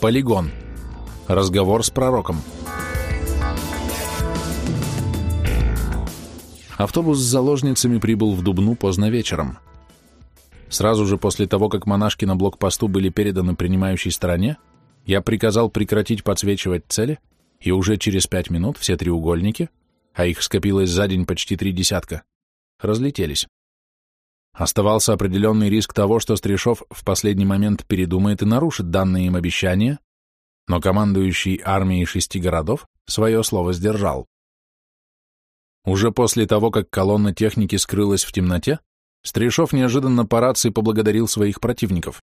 Полигон. Разговор с пророком. Автобус с заложницами прибыл в Дубну поздно вечером. Сразу же после того, как монашки на блокпосту были переданы принимающей стороне, я приказал прекратить подсвечивать цели, и уже через пять минут все треугольники, а их скопилось за день почти три десятка, разлетелись. Оставался определенный риск того, что Стришов в последний момент передумает и нарушит данные им обещания, но командующий армией шести городов свое слово сдержал. Уже после того, как колонна техники скрылась в темноте, Стришов неожиданно по рации поблагодарил своих противников.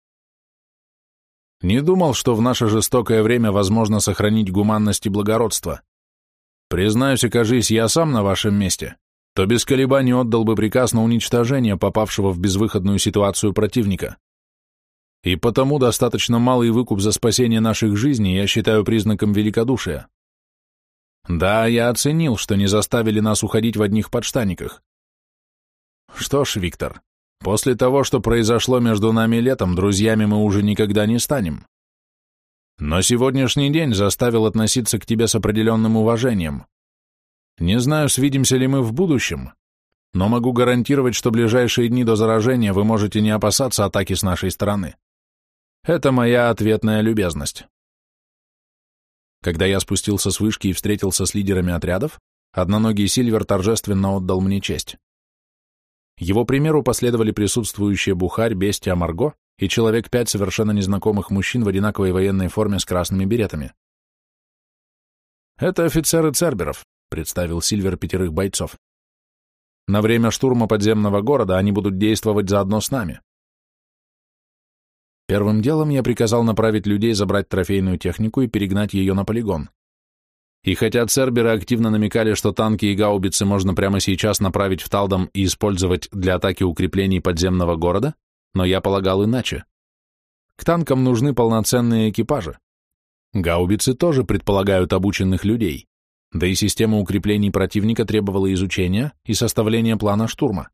«Не думал, что в наше жестокое время возможно сохранить гуманность и благородство. Признаюсь, окажись я сам на вашем месте, то без колебаний отдал бы приказ на уничтожение попавшего в безвыходную ситуацию противника. И потому достаточно малый выкуп за спасение наших жизней я считаю признаком великодушия. Да, я оценил, что не заставили нас уходить в одних подштаниках. Что ж, Виктор, после того, что произошло между нами летом, друзьями мы уже никогда не станем. Но сегодняшний день заставил относиться к тебе с определенным уважением. Не знаю, свидимся ли мы в будущем, но могу гарантировать, что ближайшие дни до заражения вы можете не опасаться атаки с нашей стороны. Это моя ответная любезность. Когда я спустился с вышки и встретился с лидерами отрядов, одноногий Сильвер торжественно отдал мне честь. Его примеру последовали присутствующие Бухарь, Бестия, Марго и человек пять совершенно незнакомых мужчин в одинаковой военной форме с красными беретами. Это офицеры Церберов, представил Сильвер пятерых бойцов. На время штурма подземного города они будут действовать заодно с нами. Первым делом я приказал направить людей забрать трофейную технику и перегнать ее на полигон. И хотя церберы активно намекали, что танки и гаубицы можно прямо сейчас направить в Талдом и использовать для атаки укреплений подземного города, но я полагал иначе. К танкам нужны полноценные экипажи. Гаубицы тоже предполагают обученных людей да и система укреплений противника требовала изучения и составления плана штурма.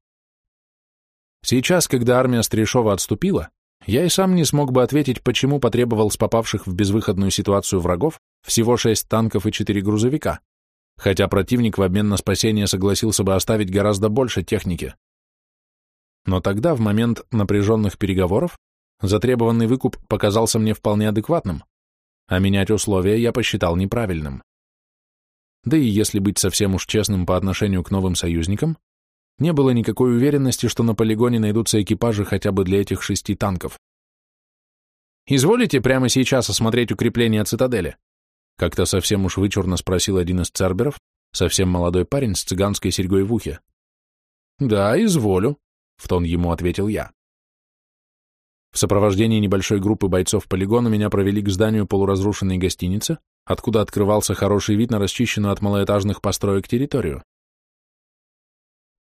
Сейчас, когда армия Стришова отступила, я и сам не смог бы ответить, почему потребовал с попавших в безвыходную ситуацию врагов всего шесть танков и четыре грузовика, хотя противник в обмен на спасение согласился бы оставить гораздо больше техники. Но тогда, в момент напряженных переговоров, затребованный выкуп показался мне вполне адекватным, а менять условия я посчитал неправильным. Да и если быть совсем уж честным по отношению к новым союзникам, не было никакой уверенности, что на полигоне найдутся экипажи хотя бы для этих шести танков. «Изволите прямо сейчас осмотреть укрепление цитадели?» Как-то совсем уж вычурно спросил один из церберов, совсем молодой парень с цыганской серьгой в ухе. «Да, изволю», — в тон ему ответил я. В сопровождении небольшой группы бойцов полигона меня провели к зданию полуразрушенной гостиницы, откуда открывался хороший вид на расчищенную от малоэтажных построек территорию.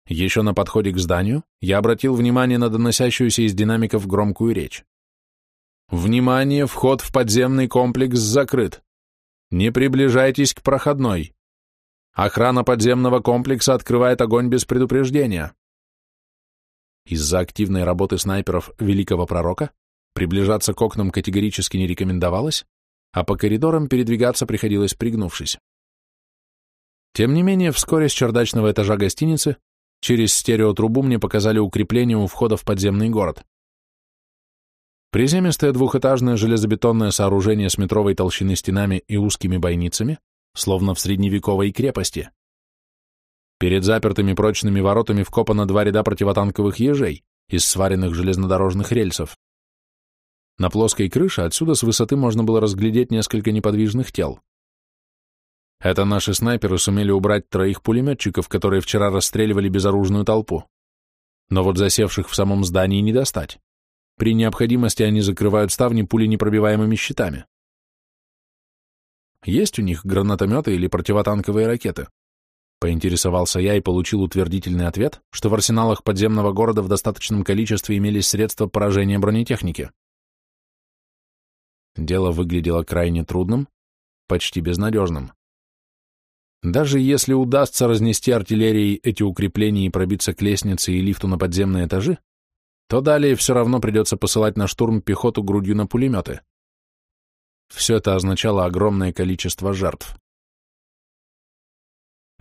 Еще на подходе к зданию я обратил внимание на доносящуюся из динамиков громкую речь. «Внимание! Вход в подземный комплекс закрыт! Не приближайтесь к проходной! Охрана подземного комплекса открывает огонь без предупреждения!» Из-за активной работы снайперов Великого Пророка приближаться к окнам категорически не рекомендовалось, а по коридорам передвигаться приходилось пригнувшись. Тем не менее, вскоре с чердачного этажа гостиницы через стереотрубу мне показали укрепление у входа в подземный город. Приземистое двухэтажное железобетонное сооружение с метровой толщины стенами и узкими бойницами, словно в средневековой крепости. Перед запертыми прочными воротами вкопано два ряда противотанковых ежей из сваренных железнодорожных рельсов. На плоской крыше отсюда с высоты можно было разглядеть несколько неподвижных тел. Это наши снайперы сумели убрать троих пулеметчиков, которые вчера расстреливали безоружную толпу. Но вот засевших в самом здании не достать. При необходимости они закрывают ставни пуленепробиваемыми щитами. Есть у них гранатометы или противотанковые ракеты? Поинтересовался я и получил утвердительный ответ, что в арсеналах подземного города в достаточном количестве имелись средства поражения бронетехники. Дело выглядело крайне трудным, почти безнадежным. Даже если удастся разнести артиллерией эти укрепления и пробиться к лестнице и лифту на подземные этажи, то далее все равно придется посылать на штурм пехоту грудью на пулеметы. Все это означало огромное количество жертв.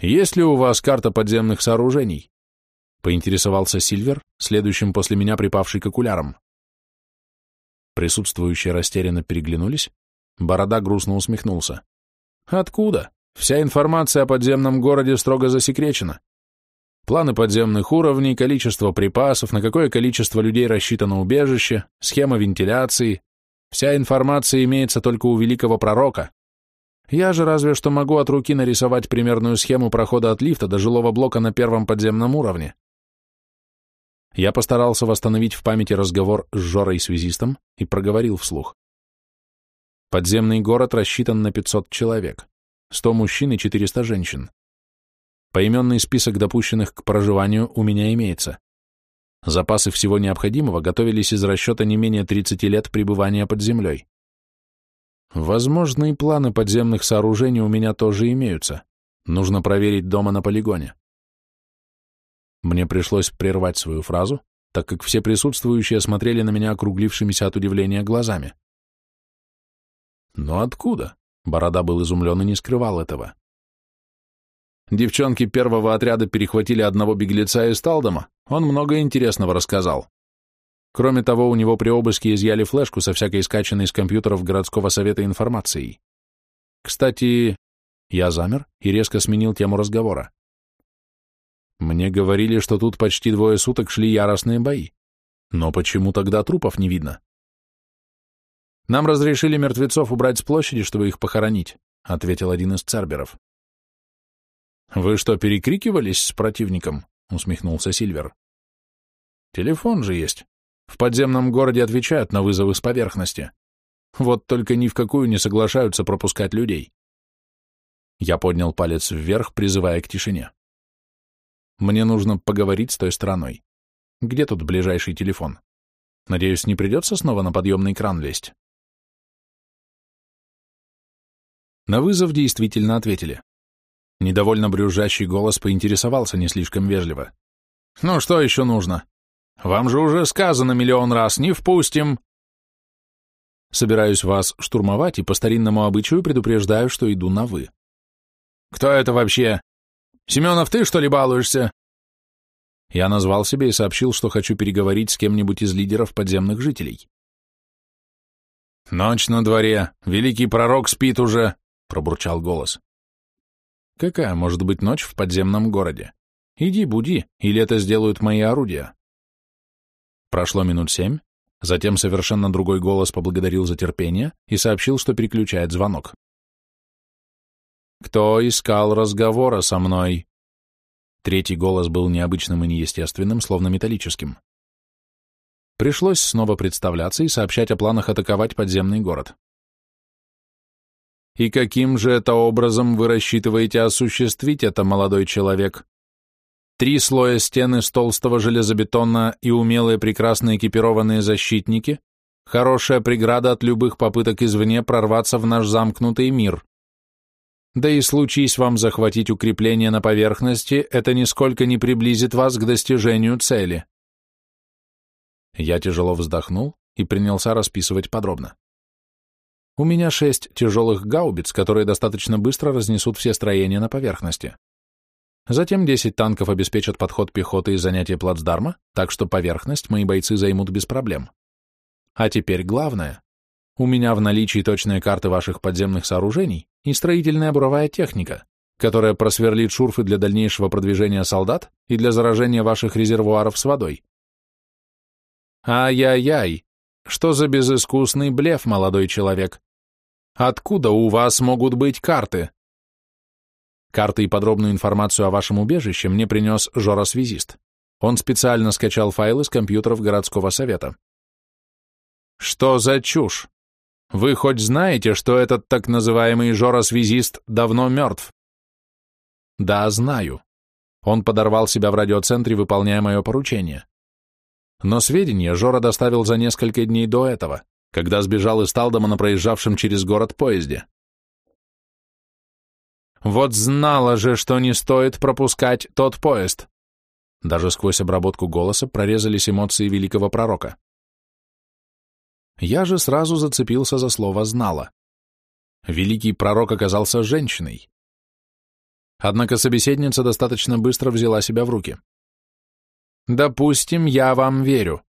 «Есть ли у вас карта подземных сооружений?» — поинтересовался Сильвер, следующим после меня припавший к окулярам. Присутствующие растерянно переглянулись. Борода грустно усмехнулся. «Откуда? Вся информация о подземном городе строго засекречена. Планы подземных уровней, количество припасов, на какое количество людей рассчитано убежище, схема вентиляции. Вся информация имеется только у великого пророка. Я же разве что могу от руки нарисовать примерную схему прохода от лифта до жилого блока на первом подземном уровне. Я постарался восстановить в памяти разговор с Жорой-связистом и проговорил вслух. Подземный город рассчитан на 500 человек, 100 мужчин и 400 женщин. Поименный список допущенных к проживанию у меня имеется. Запасы всего необходимого готовились из расчета не менее 30 лет пребывания под землей. Возможные планы подземных сооружений у меня тоже имеются. Нужно проверить дома на полигоне. Мне пришлось прервать свою фразу, так как все присутствующие смотрели на меня округлившимися от удивления глазами. «Но откуда?» — Борода был изумлен и не скрывал этого. Девчонки первого отряда перехватили одного беглеца из Талдома, он много интересного рассказал. Кроме того, у него при обыске изъяли флешку со всякой скачанной из компьютеров городского совета информацией. Кстати, я замер и резко сменил тему разговора. Мне говорили, что тут почти двое суток шли яростные бои. Но почему тогда трупов не видно? Нам разрешили мертвецов убрать с площади, чтобы их похоронить, ответил один из церберов. «Вы что, перекрикивались с противником?» — усмехнулся Сильвер. «Телефон же есть. В подземном городе отвечают на вызовы с поверхности. Вот только ни в какую не соглашаются пропускать людей». Я поднял палец вверх, призывая к тишине. «Мне нужно поговорить с той стороной. Где тут ближайший телефон? Надеюсь, не придется снова на подъемный кран лезть?» На вызов действительно ответили. Недовольно брюзжащий голос поинтересовался не слишком вежливо. «Ну что еще нужно? Вам же уже сказано миллион раз, не впустим!» Собираюсь вас штурмовать и по старинному обычаю предупреждаю, что иду на «вы». «Кто это вообще? Семенов, ты что ли балуешься?» Я назвал себе и сообщил, что хочу переговорить с кем-нибудь из лидеров подземных жителей. «Ночь на дворе, великий пророк спит уже», — пробурчал голос. Какая может быть ночь в подземном городе? Иди, буди, или это сделают мои орудия. Прошло минут семь, затем совершенно другой голос поблагодарил за терпение и сообщил, что переключает звонок. «Кто искал разговора со мной?» Третий голос был необычным и неестественным, словно металлическим. Пришлось снова представляться и сообщать о планах атаковать подземный город. И каким же это образом вы рассчитываете осуществить это, молодой человек? Три слоя стены из толстого железобетона и умелые прекрасно экипированные защитники – хорошая преграда от любых попыток извне прорваться в наш замкнутый мир. Да и случись вам захватить укрепление на поверхности, это нисколько не приблизит вас к достижению цели. Я тяжело вздохнул и принялся расписывать подробно. У меня шесть тяжелых гаубиц, которые достаточно быстро разнесут все строения на поверхности. Затем десять танков обеспечат подход пехоты и занятие плацдарма, так что поверхность мои бойцы займут без проблем. А теперь главное. У меня в наличии точные карты ваших подземных сооружений и строительная буровая техника, которая просверлит шурфы для дальнейшего продвижения солдат и для заражения ваших резервуаров с водой. Ай-яй-яй, что за безыскусный блеф, молодой человек. Откуда у вас могут быть карты? Карты и подробную информацию о вашем убежище мне принес Жора-связист. Он специально скачал файлы с компьютеров городского совета. Что за чушь? Вы хоть знаете, что этот так называемый Жора-связист давно мертв? Да, знаю. Он подорвал себя в радиоцентре, выполняя мое поручение. Но сведения Жора доставил за несколько дней до этого когда сбежал из Талдома на проезжавшем через город поезде. Вот знала же, что не стоит пропускать тот поезд. Даже сквозь обработку голоса прорезались эмоции великого пророка. Я же сразу зацепился за слово «знала». Великий пророк оказался женщиной. Однако собеседница достаточно быстро взяла себя в руки. «Допустим, я вам верю.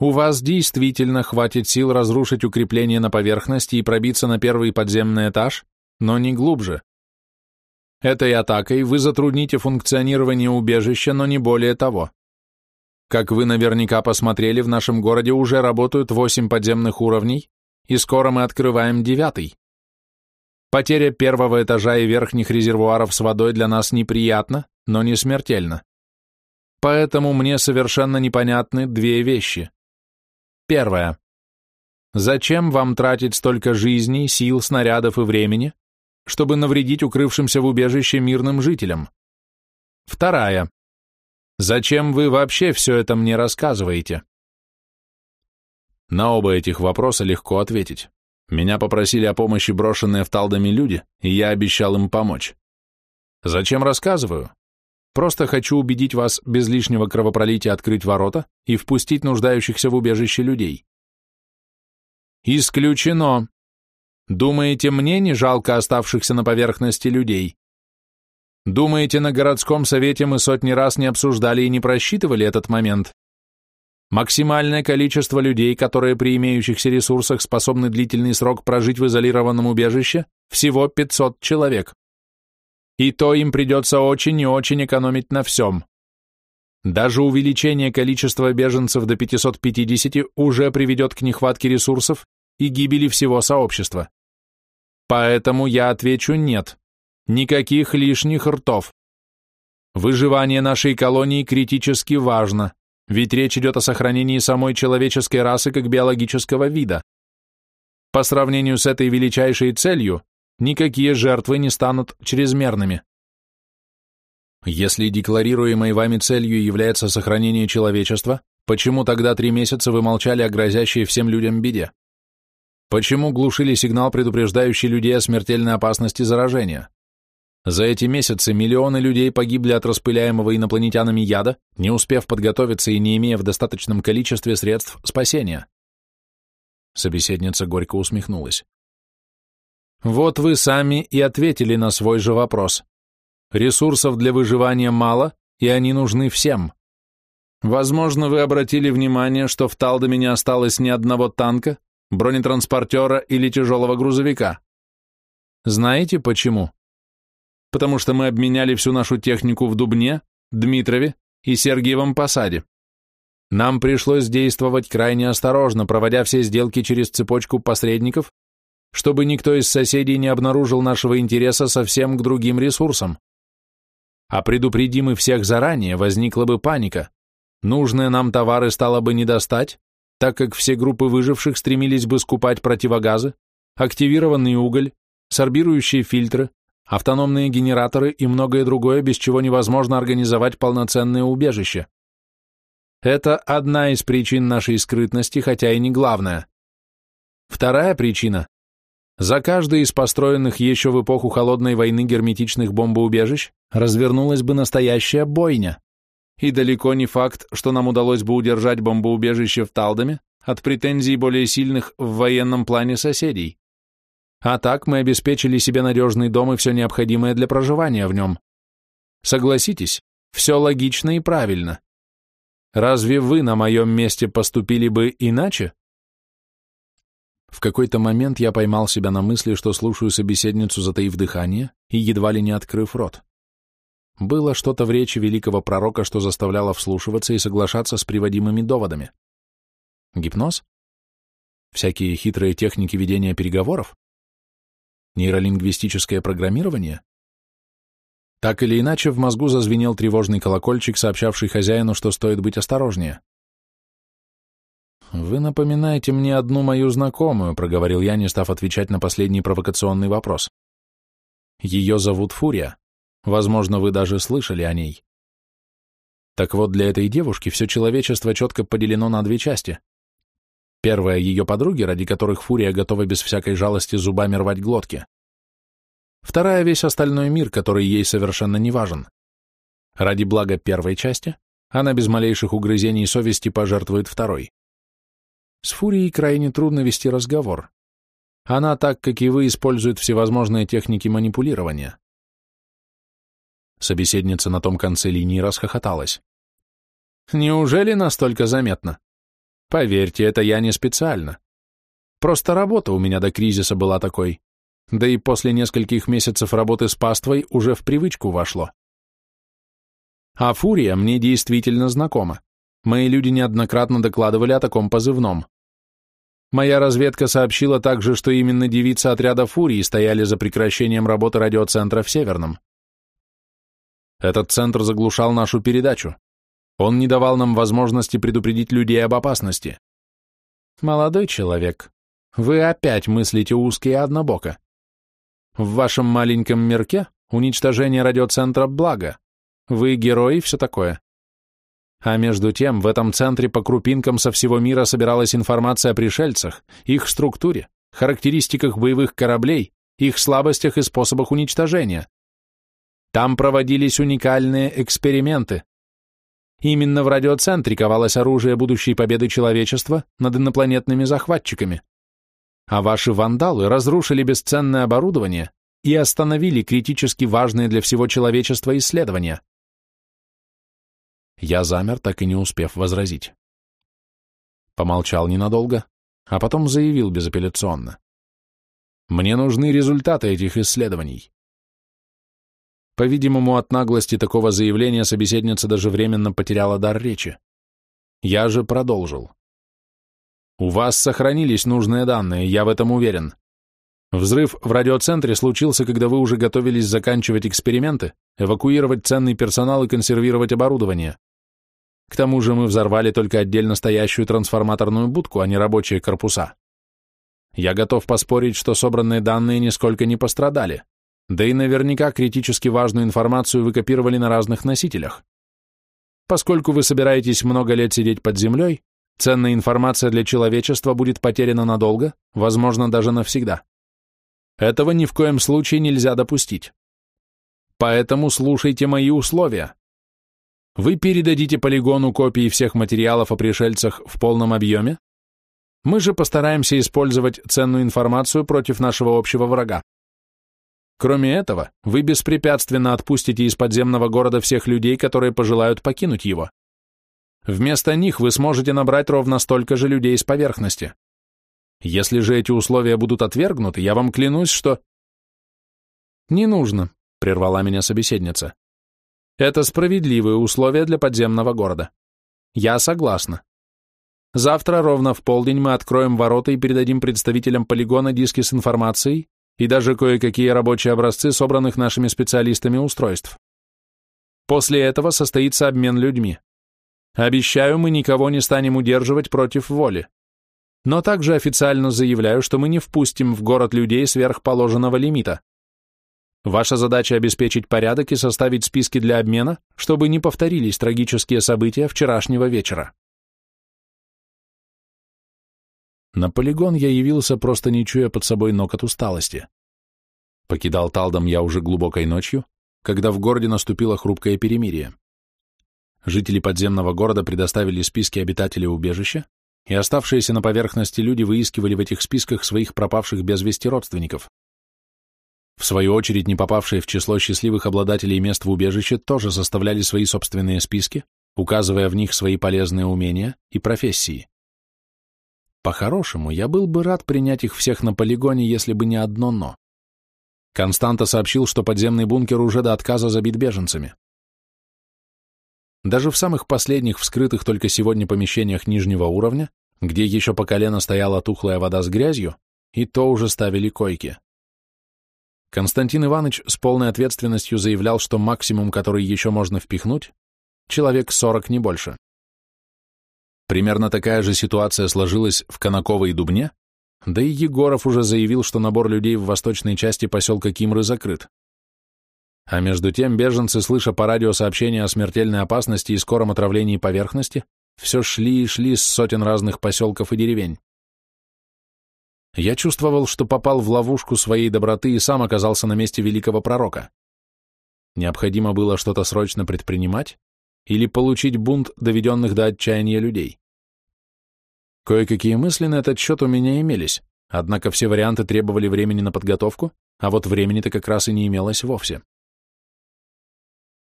У вас действительно хватит сил разрушить укрепление на поверхности и пробиться на первый подземный этаж, но не глубже. Этой атакой вы затрудните функционирование убежища, но не более того. Как вы наверняка посмотрели, в нашем городе уже работают восемь подземных уровней, и скоро мы открываем девятый. Потеря первого этажа и верхних резервуаров с водой для нас неприятна, но не смертельна. Поэтому мне совершенно непонятны две вещи. Первое. Зачем вам тратить столько жизней, сил, снарядов и времени, чтобы навредить укрывшимся в убежище мирным жителям? Вторая. Зачем вы вообще все это мне рассказываете? На оба этих вопроса легко ответить. Меня попросили о помощи брошенные в Талдами люди, и я обещал им помочь. Зачем рассказываю? Просто хочу убедить вас без лишнего кровопролития открыть ворота и впустить нуждающихся в убежище людей. Исключено. Думаете, мне не жалко оставшихся на поверхности людей? Думаете, на городском совете мы сотни раз не обсуждали и не просчитывали этот момент? Максимальное количество людей, которые при имеющихся ресурсах способны длительный срок прожить в изолированном убежище, всего 500 человек и то им придется очень и очень экономить на всем. Даже увеличение количества беженцев до 550 уже приведет к нехватке ресурсов и гибели всего сообщества. Поэтому я отвечу «нет». Никаких лишних ртов. Выживание нашей колонии критически важно, ведь речь идет о сохранении самой человеческой расы как биологического вида. По сравнению с этой величайшей целью, никакие жертвы не станут чрезмерными. Если декларируемой вами целью является сохранение человечества, почему тогда три месяца вы молчали о грозящей всем людям беде? Почему глушили сигнал, предупреждающий людей о смертельной опасности заражения? За эти месяцы миллионы людей погибли от распыляемого инопланетянами яда, не успев подготовиться и не имея в достаточном количестве средств спасения. Собеседница горько усмехнулась. Вот вы сами и ответили на свой же вопрос. Ресурсов для выживания мало, и они нужны всем. Возможно, вы обратили внимание, что в Талдоме не осталось ни одного танка, бронетранспортера или тяжелого грузовика. Знаете почему? Потому что мы обменяли всю нашу технику в Дубне, Дмитрове и Сергиевом Посаде. Нам пришлось действовать крайне осторожно, проводя все сделки через цепочку посредников чтобы никто из соседей не обнаружил нашего интереса совсем к другим ресурсам. А предупредим мы всех заранее, возникла бы паника. Нужные нам товары стало бы не достать, так как все группы выживших стремились бы скупать противогазы, активированный уголь, сорбирующие фильтры, автономные генераторы и многое другое, без чего невозможно организовать полноценное убежище. Это одна из причин нашей скрытности, хотя и не главная. Вторая причина за каждый из построенных еще в эпоху Холодной войны герметичных бомбоубежищ развернулась бы настоящая бойня. И далеко не факт, что нам удалось бы удержать бомбоубежище в Талдоме от претензий более сильных в военном плане соседей. А так мы обеспечили себе надежный дом и все необходимое для проживания в нем. Согласитесь, все логично и правильно. Разве вы на моем месте поступили бы иначе? В какой-то момент я поймал себя на мысли, что слушаю собеседницу, затаив дыхание и едва ли не открыв рот. Было что-то в речи великого пророка, что заставляло вслушиваться и соглашаться с приводимыми доводами. Гипноз? Всякие хитрые техники ведения переговоров? Нейролингвистическое программирование? Так или иначе, в мозгу зазвенел тревожный колокольчик, сообщавший хозяину, что стоит быть осторожнее. «Вы напоминаете мне одну мою знакомую», — проговорил я, не став отвечать на последний провокационный вопрос. «Ее зовут Фурия. Возможно, вы даже слышали о ней». Так вот, для этой девушки все человечество четко поделено на две части. Первая — ее подруги, ради которых Фурия готова без всякой жалости зубами рвать глотки. Вторая — весь остальной мир, который ей совершенно не важен. Ради блага первой части она без малейших угрызений совести пожертвует второй. С Фурией крайне трудно вести разговор. Она, так как и вы, использует всевозможные техники манипулирования. Собеседница на том конце линии расхохоталась. Неужели настолько заметно? Поверьте, это я не специально. Просто работа у меня до кризиса была такой. Да и после нескольких месяцев работы с паствой уже в привычку вошло. А фурия мне действительно знакома. Мои люди неоднократно докладывали о таком позывном. Моя разведка сообщила также, что именно девицы отряда фурии стояли за прекращением работы радиоцентра в Северном. Этот центр заглушал нашу передачу. Он не давал нам возможности предупредить людей об опасности. Молодой человек, вы опять мыслите узко и однобоко. В вашем маленьком мирке уничтожение радиоцентра – благо. Вы герой и все такое. А между тем, в этом центре по крупинкам со всего мира собиралась информация о пришельцах, их структуре, характеристиках боевых кораблей, их слабостях и способах уничтожения. Там проводились уникальные эксперименты. Именно в радиоцентре ковалось оружие будущей победы человечества над инопланетными захватчиками. А ваши вандалы разрушили бесценное оборудование и остановили критически важные для всего человечества исследования. Я замер, так и не успев возразить. Помолчал ненадолго, а потом заявил безапелляционно. Мне нужны результаты этих исследований. По-видимому, от наглости такого заявления собеседница даже временно потеряла дар речи. Я же продолжил. У вас сохранились нужные данные, я в этом уверен. Взрыв в радиоцентре случился, когда вы уже готовились заканчивать эксперименты, эвакуировать ценный персонал и консервировать оборудование. К тому же мы взорвали только отдельно стоящую трансформаторную будку, а не рабочие корпуса. Я готов поспорить, что собранные данные нисколько не пострадали, да и наверняка критически важную информацию вы копировали на разных носителях. Поскольку вы собираетесь много лет сидеть под землей, ценная информация для человечества будет потеряна надолго, возможно, даже навсегда. Этого ни в коем случае нельзя допустить. Поэтому слушайте мои условия. Вы передадите полигону копии всех материалов о пришельцах в полном объеме? Мы же постараемся использовать ценную информацию против нашего общего врага. Кроме этого, вы беспрепятственно отпустите из подземного города всех людей, которые пожелают покинуть его. Вместо них вы сможете набрать ровно столько же людей с поверхности. Если же эти условия будут отвергнуты, я вам клянусь, что... Не нужно, прервала меня собеседница. Это справедливые условия для подземного города. Я согласна. Завтра ровно в полдень мы откроем ворота и передадим представителям полигона диски с информацией и даже кое-какие рабочие образцы собранных нашими специалистами устройств. После этого состоится обмен людьми. Обещаю, мы никого не станем удерживать против воли. Но также официально заявляю, что мы не впустим в город людей сверх положенного лимита. Ваша задача обеспечить порядок и составить списки для обмена, чтобы не повторились трагические события вчерашнего вечера. На полигон я явился, просто не чуя под собой ног от усталости. Покидал Талдом я уже глубокой ночью, когда в городе наступило хрупкое перемирие. Жители подземного города предоставили списки обитателей убежища, и оставшиеся на поверхности люди выискивали в этих списках своих пропавших без вести родственников. В свою очередь, не попавшие в число счастливых обладателей мест в убежище тоже составляли свои собственные списки, указывая в них свои полезные умения и профессии. По-хорошему, я был бы рад принять их всех на полигоне, если бы не одно «но». Константа сообщил, что подземный бункер уже до отказа забит беженцами. Даже в самых последних вскрытых только сегодня помещениях нижнего уровня, где еще по колено стояла тухлая вода с грязью, и то уже ставили койки. Константин Иванович с полной ответственностью заявлял, что максимум, который еще можно впихнуть, человек 40, не больше. Примерно такая же ситуация сложилась в Конаково и Дубне, да и Егоров уже заявил, что набор людей в восточной части поселка Кимры закрыт. А между тем беженцы, слыша по радио сообщения о смертельной опасности и скором отравлении поверхности, все шли и шли с сотен разных поселков и деревень. Я чувствовал, что попал в ловушку своей доброты и сам оказался на месте великого пророка. Необходимо было что-то срочно предпринимать или получить бунт доведенных до отчаяния людей. Кое-какие мысли на этот счет у меня имелись, однако все варианты требовали времени на подготовку, а вот времени-то как раз и не имелось вовсе.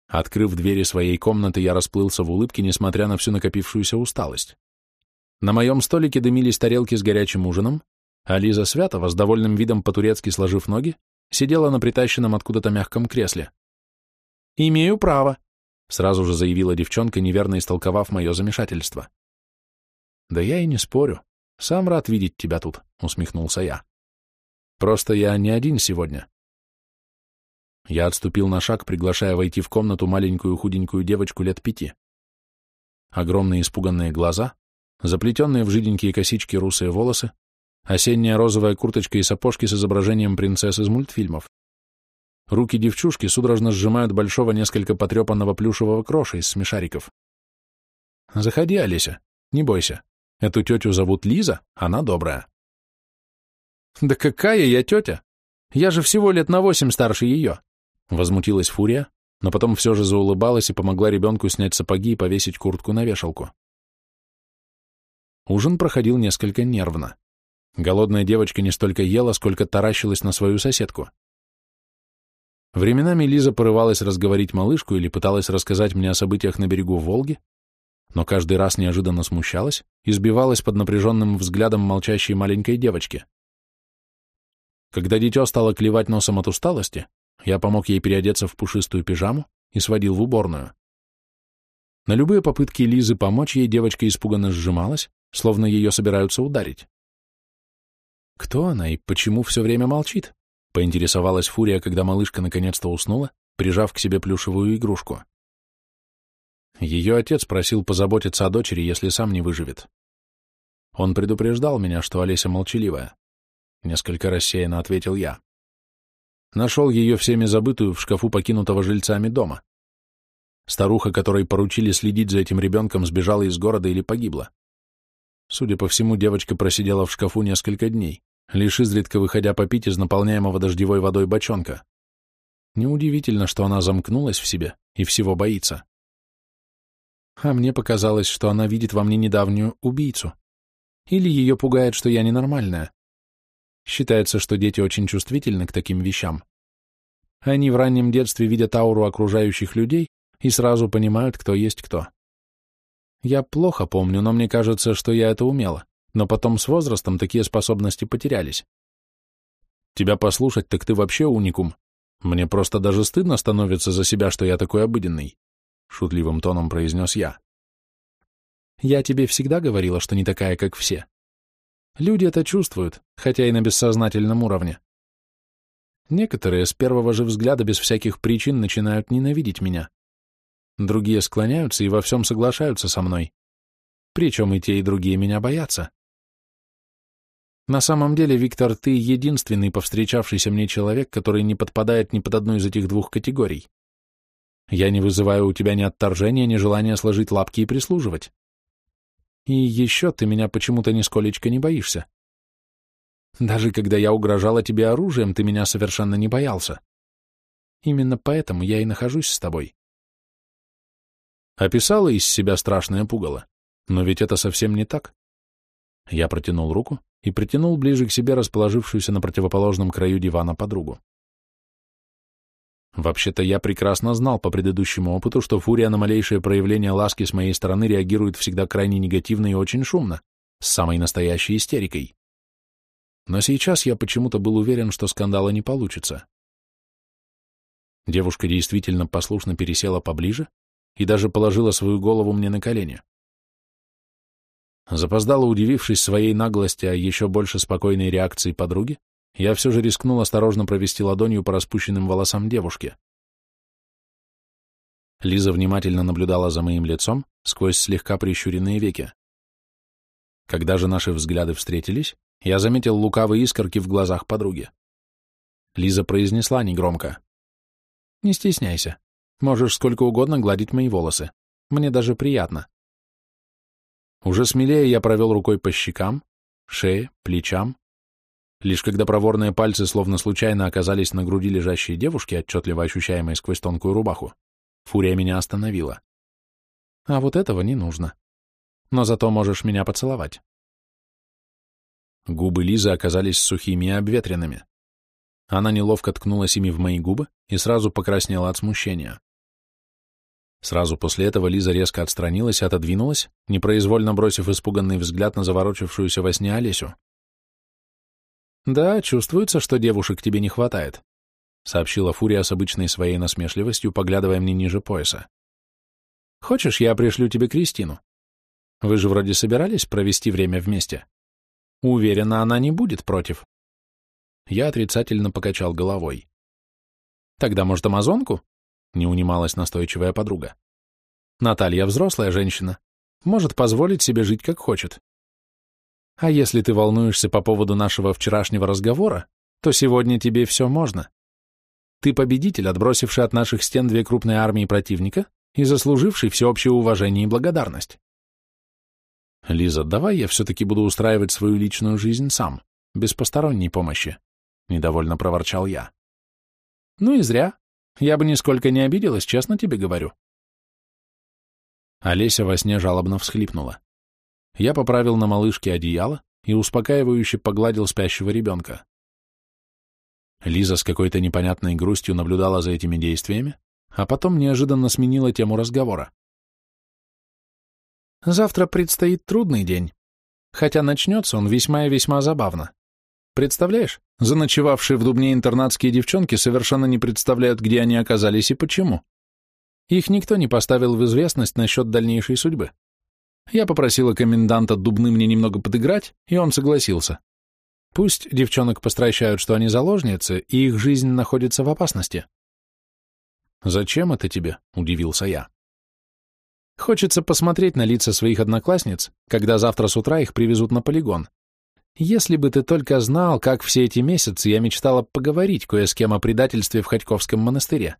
Открыв двери своей комнаты, я расплылся в улыбке, несмотря на всю накопившуюся усталость. На моем столике дымились тарелки с горячим ужином, а Лиза Святова, с довольным видом по-турецки сложив ноги, сидела на притащенном откуда-то мягком кресле. «Имею право», — сразу же заявила девчонка, неверно истолковав мое замешательство. «Да я и не спорю. Сам рад видеть тебя тут», — усмехнулся я. «Просто я не один сегодня. Я отступил на шаг, приглашая войти в комнату маленькую худенькую девочку лет пяти. Огромные испуганные глаза, заплетенные в жиденькие косички русые волосы, осенняя розовая курточка и сапожки с изображением принцесс из мультфильмов. Руки девчушки судорожно сжимают большого несколько потрепанного плюшевого кроша из смешариков. «Заходи, Олеся, не бойся. Эту тетю зовут Лиза, она добрая». «Да какая я тетя? Я же всего лет на восемь старше ее. Возмутилась Фурия, но потом все же заулыбалась и помогла ребенку снять сапоги и повесить куртку на вешалку. Ужин проходил несколько нервно. Голодная девочка не столько ела, сколько таращилась на свою соседку. Временами Лиза порывалась разговорить малышку или пыталась рассказать мне о событиях на берегу Волги, но каждый раз неожиданно смущалась и сбивалась под напряженным взглядом молчащей маленькой девочки. Когда дитё стало клевать носом от усталости, я помог ей переодеться в пушистую пижаму и сводил в уборную. На любые попытки Лизы помочь ей девочка испуганно сжималась, словно ее собираются ударить. «Кто она и почему все время молчит?» — поинтересовалась Фурия, когда малышка наконец-то уснула, прижав к себе плюшевую игрушку. Ее отец просил позаботиться о дочери, если сам не выживет. Он предупреждал меня, что Олеся молчаливая. Несколько рассеянно ответил я. Нашел ее всеми забытую в шкафу покинутого жильцами дома. Старуха, которой поручили следить за этим ребенком, сбежала из города или погибла. Судя по всему, девочка просидела в шкафу несколько дней, лишь изредка выходя попить из наполняемого дождевой водой бочонка. Неудивительно, что она замкнулась в себе и всего боится. А мне показалось, что она видит во мне недавнюю убийцу. Или ее пугает, что я ненормальная. Считается, что дети очень чувствительны к таким вещам. Они в раннем детстве видят ауру окружающих людей и сразу понимают, кто есть кто. Я плохо помню, но мне кажется, что я это умела, но потом с возрастом такие способности потерялись. Тебя послушать, так ты вообще уникум. Мне просто даже стыдно становится за себя, что я такой обыденный, — шутливым тоном произнес я. Я тебе всегда говорила, что не такая, как все. Люди это чувствуют, хотя и на бессознательном уровне. Некоторые с первого же взгляда без всяких причин начинают ненавидеть меня. Другие склоняются и во всем соглашаются со мной. Причем и те, и другие меня боятся. На самом деле, Виктор, ты единственный повстречавшийся мне человек, который не подпадает ни под одну из этих двух категорий. Я не вызываю у тебя ни отторжения, ни желания сложить лапки и прислуживать. И еще ты меня почему-то нисколечко не боишься. Даже когда я угрожала тебе оружием, ты меня совершенно не боялся. Именно поэтому я и нахожусь с тобой. Описала из себя страшное пугало, но ведь это совсем не так. Я протянул руку и притянул ближе к себе расположившуюся на противоположном краю дивана подругу. Вообще-то я прекрасно знал по предыдущему опыту, что фурия на малейшее проявление ласки с моей стороны реагирует всегда крайне негативно и очень шумно, с самой настоящей истерикой. Но сейчас я почему-то был уверен, что скандала не получится. Девушка действительно послушно пересела поближе и даже положила свою голову мне на колени. Запоздало удивившись своей наглости, а еще больше спокойной реакции подруги, я все же рискнул осторожно провести ладонью по распущенным волосам девушки. Лиза внимательно наблюдала за моим лицом сквозь слегка прищуренные веки. Когда же наши взгляды встретились, я заметил лукавые искорки в глазах подруги. Лиза произнесла негромко. «Не стесняйся. Можешь сколько угодно гладить мои волосы. Мне даже приятно». Уже смелее я провел рукой по щекам, шее, плечам, Лишь когда проворные пальцы словно случайно оказались на груди лежащей девушки, отчетливо ощущаемой сквозь тонкую рубаху, фурия меня остановила. А вот этого не нужно. Но зато можешь меня поцеловать. Губы Лизы оказались сухими и обветренными. Она неловко ткнулась ими в мои губы и сразу покраснела от смущения. Сразу после этого Лиза резко отстранилась и отодвинулась, непроизвольно бросив испуганный взгляд на заворочившуюся во сне Олесю. «Да, чувствуется, что девушек тебе не хватает», — сообщила Фурия с обычной своей насмешливостью, поглядывая мне ниже пояса. «Хочешь, я пришлю тебе Кристину? Вы же вроде собирались провести время вместе. Уверена, она не будет против». Я отрицательно покачал головой. «Тогда, может, амазонку?» — не унималась настойчивая подруга. «Наталья взрослая женщина, может позволить себе жить как хочет. А если ты волнуешься по поводу нашего вчерашнего разговора, то сегодня тебе все можно. Ты победитель, отбросивший от наших стен две крупные армии противника и заслуживший всеобщее уважение и благодарность. Лиза, давай я все-таки буду устраивать свою личную жизнь сам, без посторонней помощи, — недовольно проворчал я. Ну и зря. Я бы нисколько не обиделась, честно тебе говорю. Олеся во сне жалобно всхлипнула. Я поправил на малышке одеяло и успокаивающе погладил спящего ребенка. Лиза с какой-то непонятной грустью наблюдала за этими действиями, а потом неожиданно сменила тему разговора. «Завтра предстоит трудный день, хотя начнется он весьма и весьма забавно. Представляешь, заночевавшие в Дубне интернатские девчонки совершенно не представляют, где они оказались и почему. Их никто не поставил в известность насчет дальнейшей судьбы. Я попросила коменданта Дубны мне немного подыграть, и он согласился. Пусть девчонок постращают, что они заложницы, и их жизнь находится в опасности. «Зачем это тебе?» — удивился я. Хочется посмотреть на лица своих одноклассниц, когда завтра с утра их привезут на полигон. Если бы ты только знал, как все эти месяцы я мечтала поговорить кое с кем о предательстве в Ходьковском монастыре.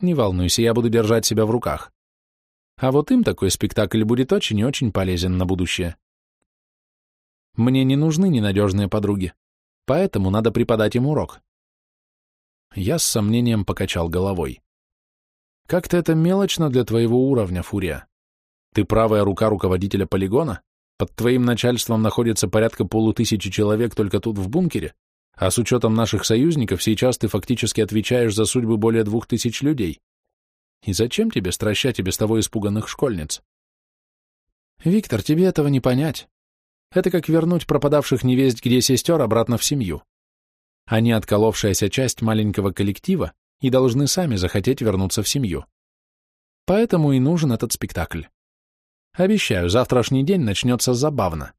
Не волнуйся, я буду держать себя в руках. А вот им такой спектакль будет очень и очень полезен на будущее. Мне не нужны ненадежные подруги, поэтому надо преподать им урок. Я с сомнением покачал головой. Как-то это мелочно для твоего уровня, Фурия. Ты правая рука руководителя полигона, под твоим начальством находится порядка полутысячи человек только тут в бункере, а с учетом наших союзников сейчас ты фактически отвечаешь за судьбы более двух тысяч людей. И зачем тебе стращать и без того испуганных школьниц? Виктор, тебе этого не понять. Это как вернуть пропадавших невесть где сестер обратно в семью. Они отколовшаяся часть маленького коллектива и должны сами захотеть вернуться в семью. Поэтому и нужен этот спектакль. Обещаю, завтрашний день начнется забавно.